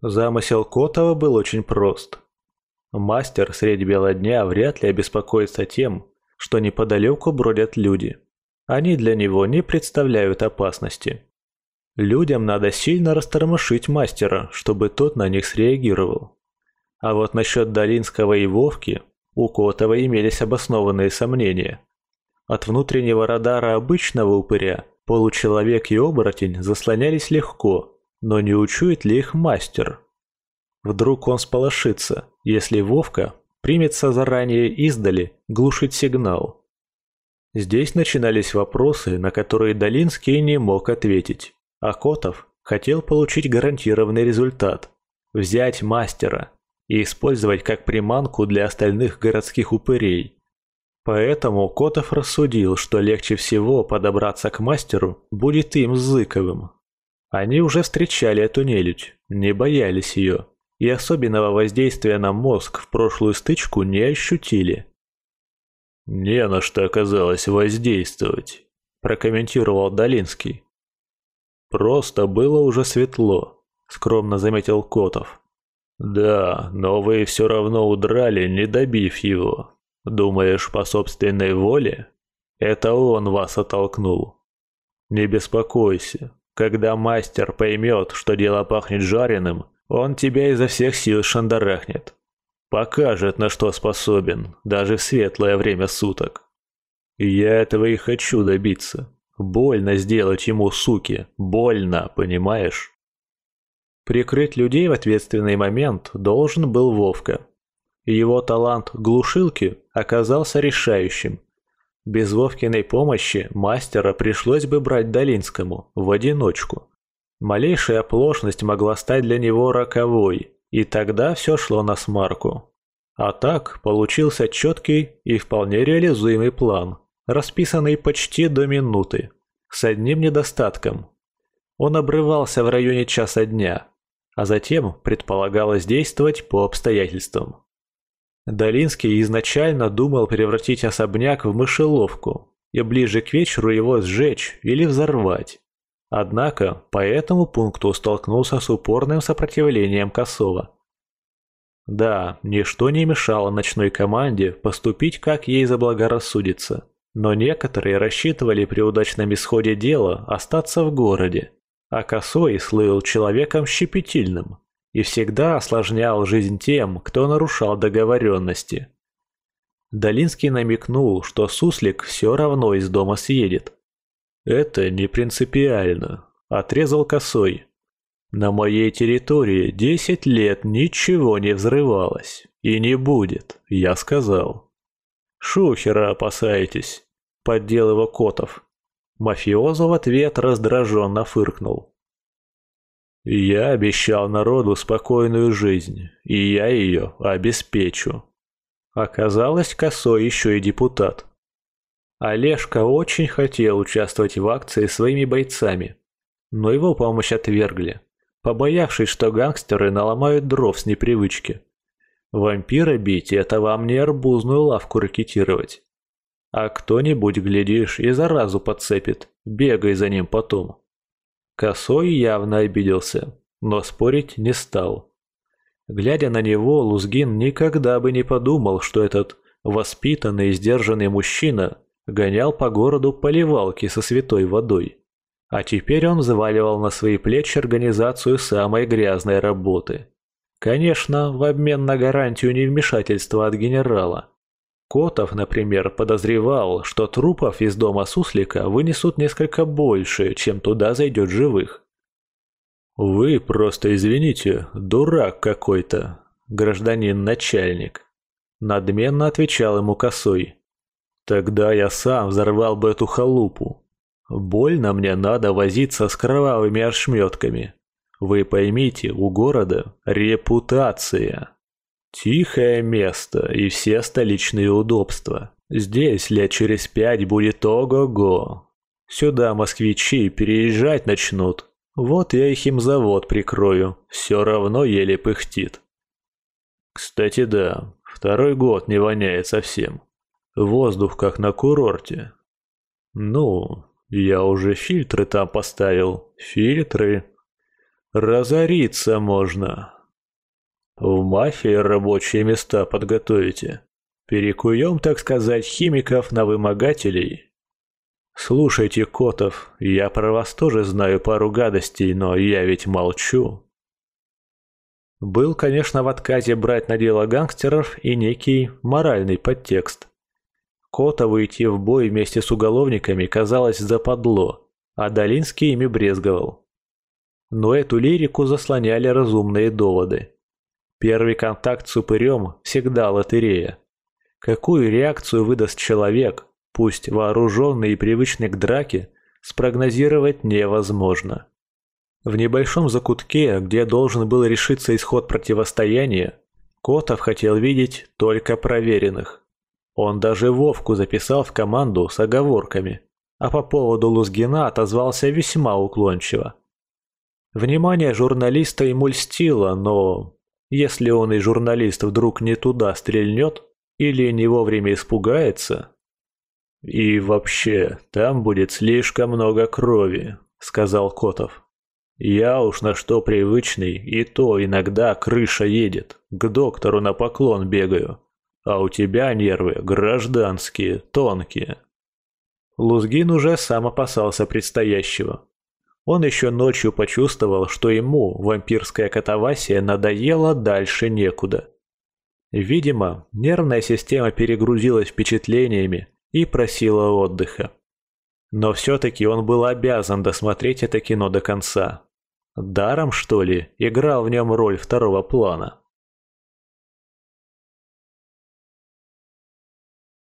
Замысел Котова был очень прост. Мастер средь бела дня вряд ли обеспокоится тем, что неподалеку бродят люди. Они для него не представляют опасности. Людям надо сильно растормошить мастера, чтобы тот на них среагировал. А вот насчет Долинского и Вовки у Котова имелись обоснованные сомнения. От внутреннего радара обычного упыря получеловек и оборотень заслонялись легко, но не учует ли их мастер? Вдруг он сполошится, если Вовка примется заранее издали глушить сигнал. Здесь начинались вопросы, на которые Долинский не мог ответить. А Котов хотел получить гарантированный результат – взять мастера и использовать как приманку для остальных городских упырей. Поэтому Котов рассудил, что легче всего подобраться к мастеру будет им с Зыковым. Они уже встречали эту нелюдь, не боялись ее, и особенного воздействия на мозг в прошлую стычку не ощутили. «Не на что оказалось воздействовать», – прокомментировал Долинский. «Просто было уже светло», — скромно заметил Котов. «Да, но вы все равно удрали, не добив его. Думаешь, по собственной воле? Это он вас оттолкнул. Не беспокойся, когда мастер поймет, что дело пахнет жареным, он тебя изо всех сил шандарахнет. Покажет, на что способен, даже в светлое время суток. я этого и хочу добиться. Больно сделать ему, суки, больно, понимаешь? Прикрыть людей в ответственный момент должен был Вовка. Его талант глушилки оказался решающим. Без Вовкиной помощи мастера пришлось бы брать Долинскому в одиночку. Малейшая оплошность могла стать для него роковой, и тогда все шло на смарку. А так получился четкий и вполне реализуемый план – расписанный почти до минуты, с одним недостатком. Он обрывался в районе часа дня, а затем предполагалось действовать по обстоятельствам. Долинский изначально думал превратить особняк в мышеловку и ближе к вечеру его сжечь или взорвать. Однако по этому пункту столкнулся с упорным сопротивлением Косова. Да, ничто не мешало ночной команде поступить как ей заблагорассудится. Но некоторые рассчитывали при удачном исходе дела остаться в городе, а Косой слыл человеком щепетильным и всегда осложнял жизнь тем, кто нарушал договоренности. Долинский намекнул, что Суслик все равно из дома съедет. «Это не принципиально», — отрезал Косой. «На моей территории десять лет ничего не взрывалось. И не будет, я сказал». «Шухера опасаетесь», поддел его Котов. Мафиоза в ответ раздраженно фыркнул. «Я обещал народу спокойную жизнь, и я ее обеспечу». Оказалось, Косой еще и депутат. Олежка очень хотел участвовать в акции своими бойцами, но его помощь отвергли, побоявшись, что гангстеры наломают дров с непривычки. Вампира бить – это вам не арбузную лавку ракетировать. А кто-нибудь, глядишь, и заразу подцепит, бегай за ним потом. Косой явно обиделся, но спорить не стал. Глядя на него, Лузгин никогда бы не подумал, что этот воспитанный и сдержанный мужчина гонял по городу поливалки со святой водой. А теперь он взваливал на свои плечи организацию самой грязной работы. Конечно, в обмен на гарантию невмешательства от генерала. Котов, например, подозревал, что трупов из дома Суслика вынесут несколько больше, чем туда зайдет живых. «Вы просто извините, дурак какой-то, гражданин-начальник», — надменно отвечал ему косой. «Тогда я сам взорвал бы эту халупу. Больно мне надо возиться с кровавыми ошметками. Вы поймите, у города репутация». Тихое место и все столичные удобства. Здесь лет через пять будет ого-го. Сюда москвичи переезжать начнут. Вот я и химзавод прикрою. Все равно еле пыхтит. Кстати, да, второй год не воняет совсем. Воздух как на курорте. Ну, я уже фильтры там поставил. Фильтры. Разориться можно. В мафии рабочие места подготовите. Перекуем, так сказать, химиков на вымогателей. Слушайте, Котов, я про вас тоже знаю пару гадостей, но я ведь молчу. Был, конечно, в отказе брать на дело гангстеров и некий моральный подтекст. Котову идти в бой вместе с уголовниками казалось западло, а Долинский ими брезговал. Но эту лирику заслоняли разумные доводы. Первый контакт с упырем всегда лотерея. Какую реакцию выдаст человек, пусть вооруженный и привычный к драке, спрогнозировать невозможно. В небольшом закутке, где должен был решиться исход противостояния, Котов хотел видеть только проверенных. Он даже Вовку записал в команду с оговорками, а по поводу Лузгина отозвался весьма уклончиво. Внимание журналиста ему льстило, но если он и журналист вдруг не туда стрельнет или не вовремя испугается... «И вообще, там будет слишком много крови», — сказал Котов. «Я уж на что привычный, и то иногда крыша едет, к доктору на поклон бегаю, а у тебя нервы гражданские, тонкие». Лузгин уже сам опасался предстоящего. Он еще ночью почувствовал, что ему вампирская катавасия надоела дальше некуда. Видимо, нервная система перегрузилась впечатлениями и просила отдыха. Но все-таки он был обязан досмотреть это кино до конца. Даром, что ли, играл в нем роль второго плана.